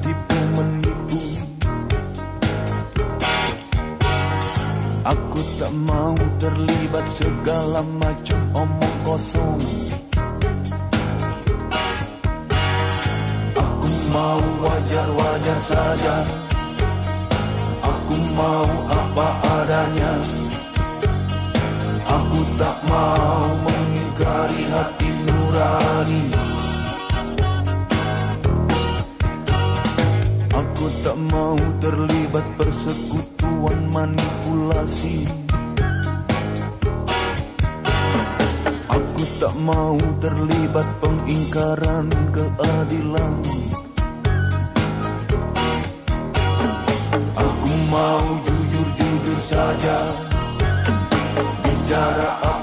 tipu menipu. Aku tak mau terlibat segala macam omong kosong. Aku mau wajar-wajar saja. Aku mau apa adanya. Aku tak mau mengingkari hati nurani. Mau terlibat persekutuan manipulasi. Aku tak mau terlibat pengingkaran keadilan. Aku mau jujur-jujur saja. Bicara apa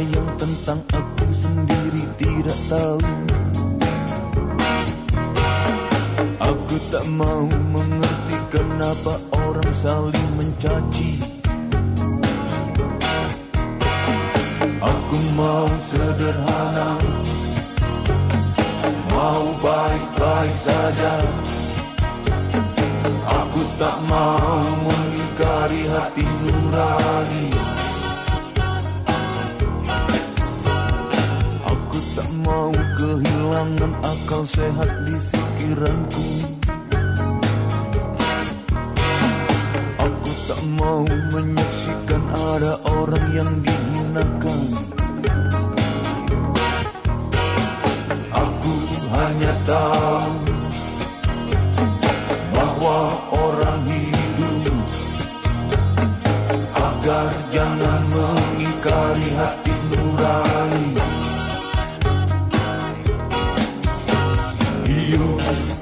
yang tentang aku sendiri tidak tahu. Aku tak mau mengerti kenapa orang saling mencaci. Aku mau sederhana. Mau baik-baik saja. Aku tak mau mengingkari hati nurani mau kehilangan akal sehat di pikiranku. Aku tak mau menyaksikan ada orang yang dihinakan. Aku hanya tahu you.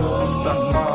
Aku